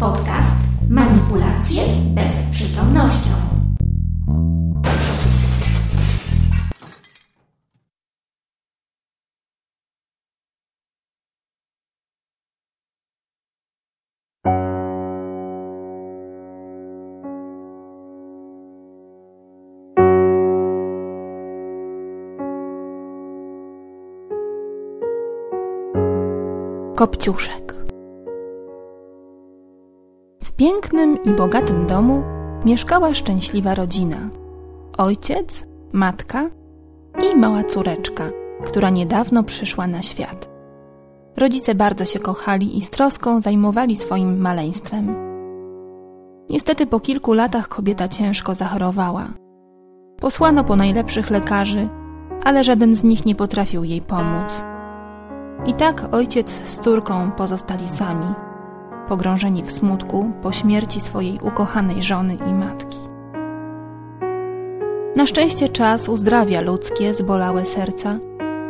Podcast Manipulacje bez przytomnością. Kopciuszek. Pięknym i bogatym domu mieszkała szczęśliwa rodzina. Ojciec, matka i mała córeczka, która niedawno przyszła na świat. Rodzice bardzo się kochali i z troską zajmowali swoim maleństwem. Niestety po kilku latach kobieta ciężko zachorowała. Posłano po najlepszych lekarzy, ale żaden z nich nie potrafił jej pomóc. I tak ojciec z córką pozostali sami, pogrążeni w smutku po śmierci swojej ukochanej żony i matki. Na szczęście czas uzdrawia ludzkie, zbolałe serca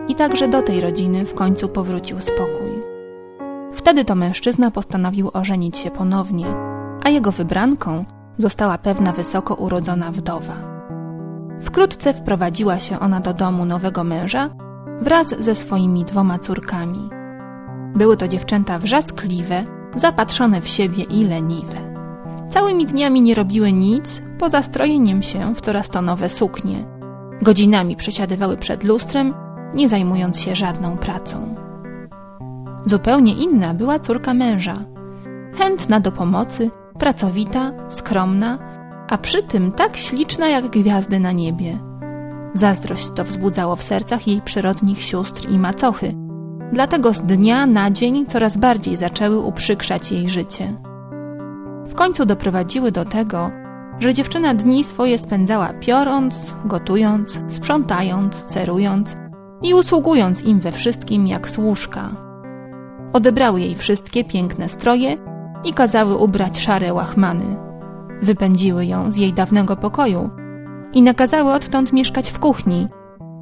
i także do tej rodziny w końcu powrócił spokój. Wtedy to mężczyzna postanowił ożenić się ponownie, a jego wybranką została pewna wysoko urodzona wdowa. Wkrótce wprowadziła się ona do domu nowego męża wraz ze swoimi dwoma córkami. Były to dziewczęta wrzaskliwe, zapatrzone w siebie i leniwe. Całymi dniami nie robiły nic poza strojeniem się w coraz to nowe suknie. Godzinami przesiadywały przed lustrem, nie zajmując się żadną pracą. Zupełnie inna była córka męża. Chętna do pomocy, pracowita, skromna, a przy tym tak śliczna jak gwiazdy na niebie. Zazdrość to wzbudzało w sercach jej przyrodnich sióstr i macochy. Dlatego z dnia na dzień coraz bardziej zaczęły uprzykrzać jej życie. W końcu doprowadziły do tego, że dziewczyna dni swoje spędzała piorąc, gotując, sprzątając, cerując i usługując im we wszystkim jak służka. Odebrały jej wszystkie piękne stroje i kazały ubrać szare łachmany. Wypędziły ją z jej dawnego pokoju i nakazały odtąd mieszkać w kuchni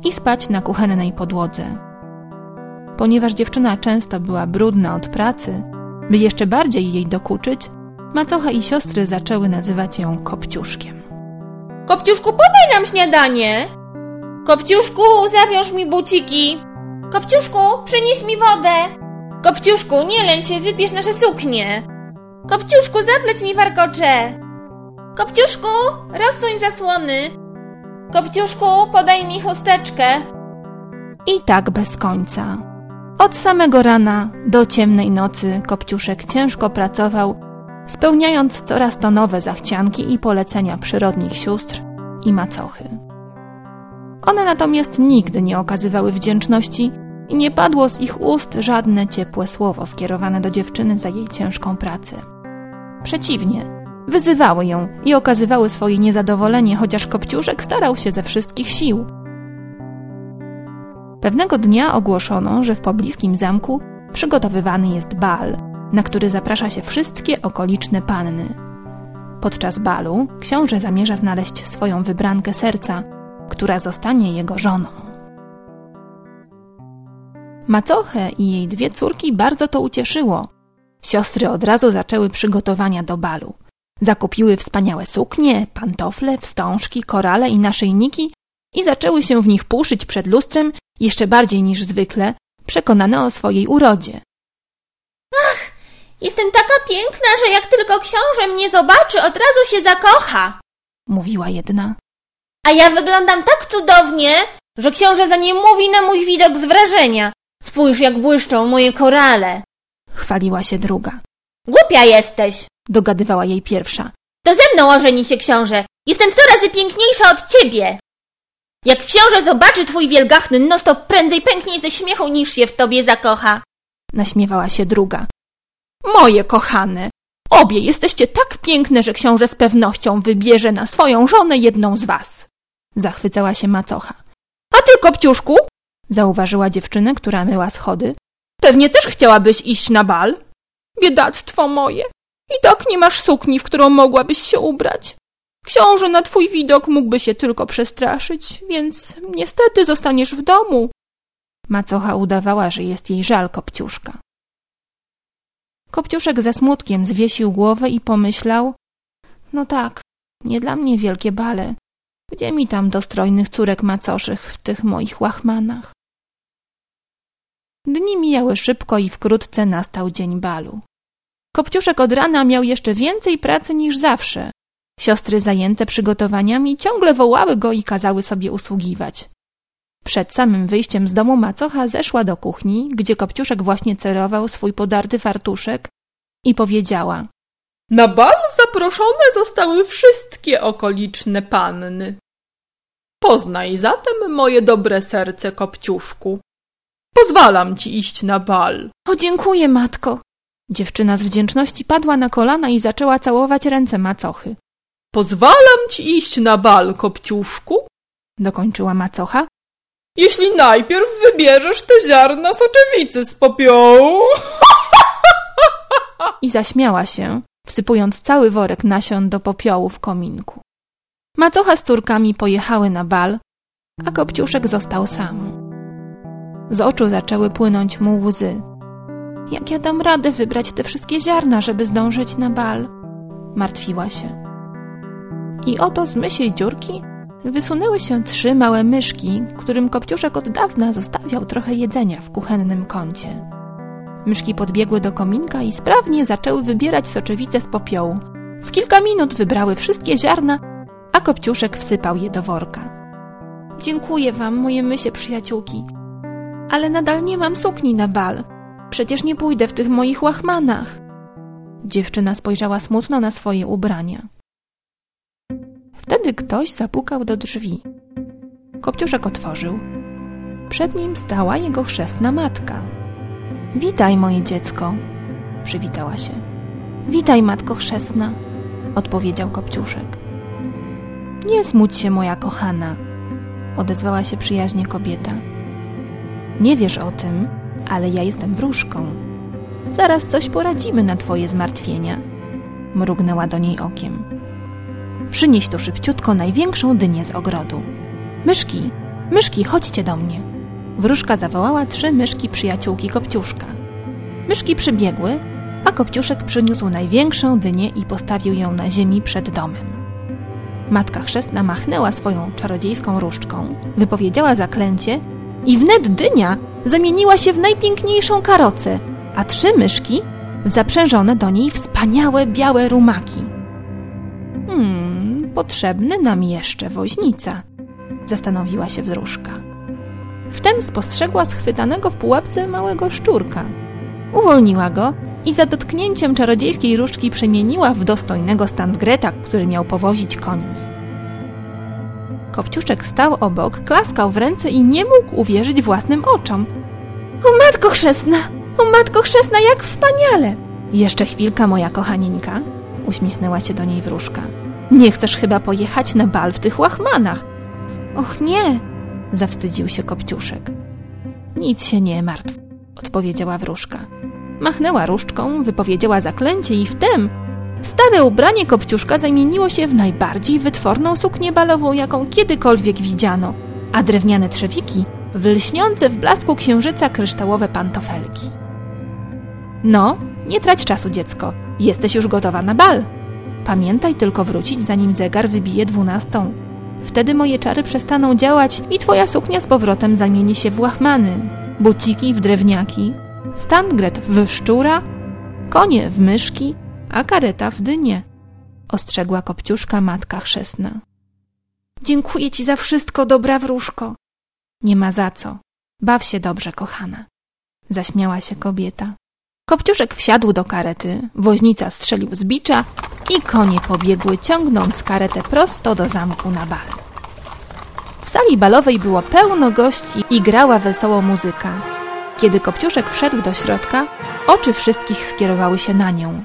i spać na kuchennej podłodze. Ponieważ dziewczyna często była brudna od pracy, by jeszcze bardziej jej dokuczyć, macocha i siostry zaczęły nazywać ją Kopciuszkiem. Kopciuszku, podaj nam śniadanie! Kopciuszku, zawiąż mi buciki! Kopciuszku, przynieś mi wodę! Kopciuszku, nie leń się, wypierz nasze suknie! Kopciuszku, zapleć mi warkocze! Kopciuszku, rozsuń zasłony! Kopciuszku, podaj mi chusteczkę! I tak bez końca. Od samego rana do ciemnej nocy Kopciuszek ciężko pracował, spełniając coraz to nowe zachcianki i polecenia przyrodnich sióstr i macochy. One natomiast nigdy nie okazywały wdzięczności i nie padło z ich ust żadne ciepłe słowo skierowane do dziewczyny za jej ciężką pracę. Przeciwnie, wyzywały ją i okazywały swoje niezadowolenie, chociaż Kopciuszek starał się ze wszystkich sił. Pewnego dnia ogłoszono, że w pobliskim zamku przygotowywany jest bal, na który zaprasza się wszystkie okoliczne panny. Podczas balu książę zamierza znaleźć swoją wybrankę serca, która zostanie jego żoną. Macochę i jej dwie córki bardzo to ucieszyło. Siostry od razu zaczęły przygotowania do balu. Zakupiły wspaniałe suknie, pantofle, wstążki, korale i naszyjniki i zaczęły się w nich puszyć przed lustrem jeszcze bardziej niż zwykle, przekonane o swojej urodzie. Ach, jestem taka piękna, że jak tylko książę mnie zobaczy, od razu się zakocha! Mówiła jedna. A ja wyglądam tak cudownie, że książę za nie mówi na mój widok z wrażenia. Spójrz, jak błyszczą moje korale. Chwaliła się druga. Głupia jesteś! Dogadywała jej pierwsza. To ze mną ożeni się książę. Jestem sto razy piękniejsza od ciebie. Jak książę zobaczy twój wielgachny nos, to prędzej pęknie ze śmiechu, niż się w tobie zakocha. Naśmiewała się druga. Moje kochane, obie jesteście tak piękne, że książę z pewnością wybierze na swoją żonę jedną z was. Zachwycała się macocha. A ty, Kopciuszku? Zauważyła dziewczynę, która myła schody. Pewnie też chciałabyś iść na bal? Biedactwo moje. I tak nie masz sukni, w którą mogłabyś się ubrać. Książę na twój widok mógłby się tylko przestraszyć, więc niestety zostaniesz w domu. Macocha udawała, że jest jej żal Kopciuszka. Kopciuszek ze smutkiem zwiesił głowę i pomyślał: No tak, nie dla mnie wielkie bale. Gdzie mi tam do strojnych córek macoszych w tych moich łachmanach? Dni mijały szybko i wkrótce nastał dzień balu. Kopciuszek od rana miał jeszcze więcej pracy niż zawsze. Siostry zajęte przygotowaniami ciągle wołały go i kazały sobie usługiwać. Przed samym wyjściem z domu macocha zeszła do kuchni, gdzie Kopciuszek właśnie cerował swój podarty fartuszek i powiedziała Na bal zaproszone zostały wszystkie okoliczne panny. Poznaj zatem moje dobre serce, Kopciuszku. Pozwalam ci iść na bal. O, dziękuję, matko! Dziewczyna z wdzięczności padła na kolana i zaczęła całować ręce macochy. Pozwalam ci iść na bal, Kopciuszku, Dokończyła macocha jeśli najpierw wybierzesz te ziarna soczewicy z popiołu. i zaśmiała się, wsypując cały worek nasion do popiołu w kominku. Macocha z córkami pojechały na bal, a Kopciuszek został sam. Z oczu zaczęły płynąć mu łzy. Jak ja dam radę wybrać te wszystkie ziarna, żeby zdążyć na bal? Martwiła się. I oto z mysiej dziurki wysunęły się trzy małe myszki, którym Kopciuszek od dawna zostawiał trochę jedzenia w kuchennym kącie. Myszki podbiegły do kominka i sprawnie zaczęły wybierać soczewice z popiołu. W kilka minut wybrały wszystkie ziarna, a Kopciuszek wsypał je do worka. Dziękuję wam, moje mysie przyjaciółki, ale nadal nie mam sukni na bal. Przecież nie pójdę w tych moich łachmanach. Dziewczyna spojrzała smutno na swoje ubrania. Wtedy ktoś zapukał do drzwi. Kopciuszek otworzył. Przed nim stała jego chrzestna matka. Witaj, moje dziecko, przywitała się. Witaj, matko chrzestna, odpowiedział Kopciuszek. Nie smuć się, moja kochana, odezwała się przyjaźnie kobieta. Nie wiesz o tym, ale ja jestem wróżką. Zaraz coś poradzimy na twoje zmartwienia, mrugnęła do niej okiem. Przynieś tu szybciutko największą dynię z ogrodu. Myszki, myszki, chodźcie do mnie. Wróżka zawołała trzy myszki przyjaciółki Kopciuszka. Myszki przybiegły, a Kopciuszek przyniósł największą dynię i postawił ją na ziemi przed domem. Matka chrzestna machnęła swoją czarodziejską różdżką, wypowiedziała zaklęcie i wnet dynia zamieniła się w najpiękniejszą karocę, a trzy myszki w zaprzężone do niej wspaniałe białe rumaki. Hmm, potrzebny nam jeszcze woźnica, zastanowiła się wróżka. Wtem spostrzegła schwytanego w pułapce małego szczurka. Uwolniła go i za dotknięciem czarodziejskiej różdżki przemieniła w dostojnego standgreta, który miał powozić końmi. Kopciuszek stał obok, klaskał w ręce i nie mógł uwierzyć własnym oczom. O matko chrzestna! O matko chrzestna, jak wspaniale! Jeszcze chwilka, moja kochaninka, uśmiechnęła się do niej wróżka. Nie chcesz chyba pojechać na bal w tych łachmanach? Och nie, zawstydził się Kopciuszek. Nic się nie martw, odpowiedziała wróżka. Machnęła różdżką, wypowiedziała zaklęcie i wtem stare ubranie Kopciuszka zamieniło się w najbardziej wytworną suknię balową, jaką kiedykolwiek widziano, a drewniane trzewiki w lśniące w blasku księżyca kryształowe pantofelki. No, nie trać czasu, dziecko. Jesteś już gotowa na bal. Pamiętaj tylko wrócić, zanim zegar wybije dwunastą. Wtedy moje czary przestaną działać i twoja suknia z powrotem zamieni się w łachmany, buciki w drewniaki, stangret w szczura, konie w myszki, a kareta w dynie. Ostrzegła Kopciuszka matka chrzestna. Dziękuję ci za wszystko, dobra wróżko. Nie ma za co. Baw się dobrze, kochana. Zaśmiała się kobieta. Kopciuszek wsiadł do karety, woźnica strzelił z bicza i konie pobiegły ciągnąc karetę prosto do zamku na bal. W sali balowej było pełno gości i grała wesoło muzyka. Kiedy Kopciuszek wszedł do środka, oczy wszystkich skierowały się na nią.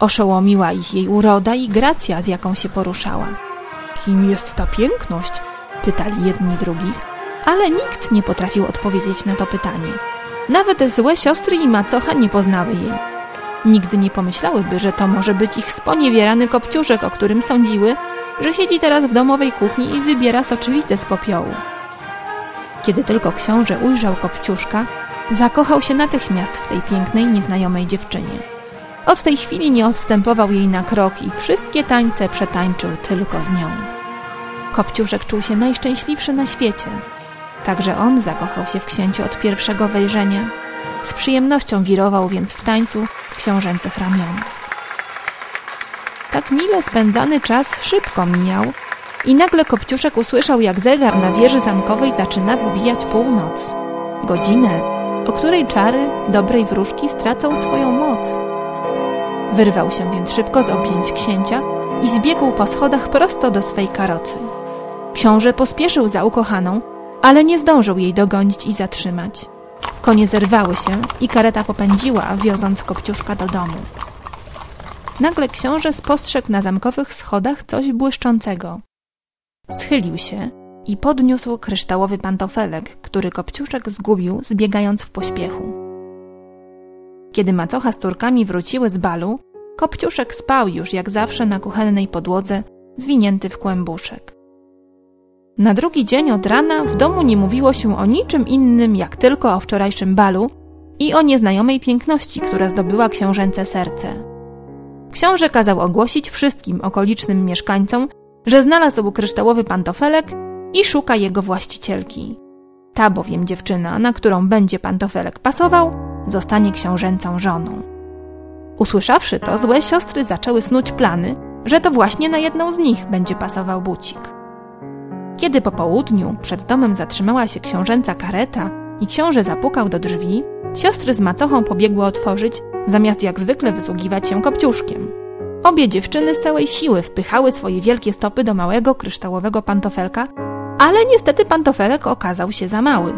Oszołomiła ich jej uroda i gracja, z jaką się poruszała. Kim jest ta piękność? Pytali jedni drugich, ale nikt nie potrafił odpowiedzieć na to pytanie. Nawet złe siostry i macocha nie poznały jej. Nigdy nie pomyślałyby, że to może być ich sponiewierany kopciuszek, o którym sądziły, że siedzi teraz w domowej kuchni i wybiera soczewicę z popiołu. Kiedy tylko książę ujrzał kopciuszka, zakochał się natychmiast w tej pięknej, nieznajomej dziewczynie. Od tej chwili nie odstępował jej na krok i wszystkie tańce przetańczył tylko z nią. Kopciuszek czuł się najszczęśliwszy na świecie. Także on zakochał się w księciu od pierwszego wejrzenia. Z przyjemnością wirował więc w tańcu książęcych ramionach. Tak mile spędzany czas szybko mijał i nagle Kopciuszek usłyszał, jak zegar na wieży zamkowej zaczyna wybijać północ. Godzinę, o której czary dobrej wróżki stracał swoją moc. Wyrwał się więc szybko z objęć księcia i zbiegł po schodach prosto do swej karocy. Książę pospieszył za ukochaną, ale nie zdążył jej dogonić i zatrzymać. Konie zerwały się i kareta popędziła, wioząc Kopciuszka do domu. Nagle książę spostrzegł na zamkowych schodach coś błyszczącego. Schylił się i podniósł kryształowy pantofelek, który Kopciuszek zgubił, zbiegając w pośpiechu. Kiedy macocha z turkami wróciły z balu, Kopciuszek spał już jak zawsze na kuchennej podłodze, zwinięty w kłębuszek. Na drugi dzień od rana w domu nie mówiło się o niczym innym jak tylko o wczorajszym balu i o nieznajomej piękności, która zdobyła książęce serce. Książę kazał ogłosić wszystkim okolicznym mieszkańcom, że znalazł kryształowy pantofelek i szuka jego właścicielki. Ta bowiem dziewczyna, na którą będzie pantofelek pasował, zostanie książęcą żoną. Usłyszawszy to, złe siostry zaczęły snuć plany, że to właśnie na jedną z nich będzie pasował bucik. Kiedy po południu przed domem zatrzymała się książęca kareta i książę zapukał do drzwi, siostry z macochą pobiegły otworzyć, zamiast jak zwykle wysługiwać się kopciuszkiem. Obie dziewczyny z całej siły wpychały swoje wielkie stopy do małego kryształowego pantofelka, ale niestety pantofelek okazał się za mały.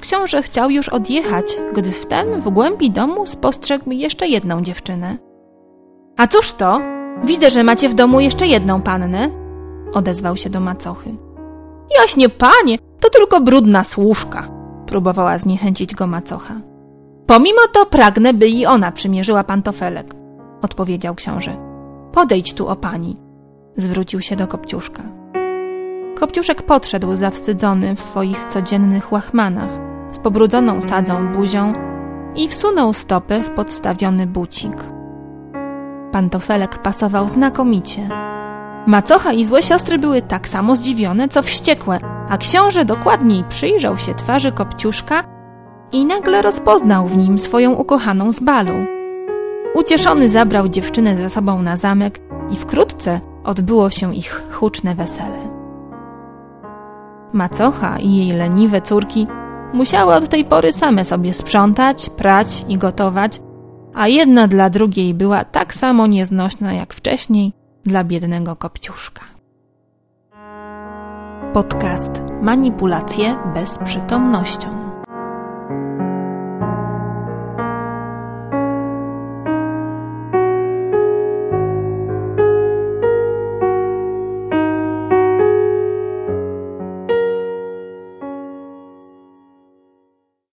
Książę chciał już odjechać, gdy wtem w głębi domu spostrzegł jeszcze jedną dziewczynę. A cóż to? Widzę, że macie w domu jeszcze jedną pannę, odezwał się do macochy. Jaśnie panie, to tylko brudna służka, próbowała zniechęcić go macocha. Pomimo to pragnę, by i ona przymierzyła pantofelek, odpowiedział książę. Podejdź tu, o pani, zwrócił się do Kopciuszka. Kopciuszek podszedł zawstydzony w swoich codziennych łachmanach, z pobrudzoną sadzą buzią i wsunął stopę w podstawiony bucik. Pantofelek pasował znakomicie. Macocha i złe siostry były tak samo zdziwione, co wściekłe, a książę dokładniej przyjrzał się twarzy Kopciuszka i nagle rozpoznał w nim swoją ukochaną z balu. Ucieszony zabrał dziewczynę ze sobą na zamek i wkrótce odbyło się ich huczne wesele. Macocha i jej leniwe córki musiały od tej pory same sobie sprzątać, prać i gotować, a jedna dla drugiej była tak samo nieznośna jak wcześniej dla biednego kopciuszka. Podcast Manipulacje bezprzytomnością.